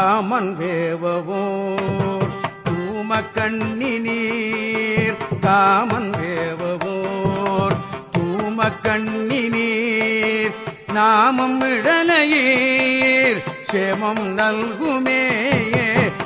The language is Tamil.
காமன் வேவவோர் தூம கண்ணினீர் காமன் வேவவோர் தூம கண்ணினீர் நாமம் இடலையீர் சேமம் நல்குமே.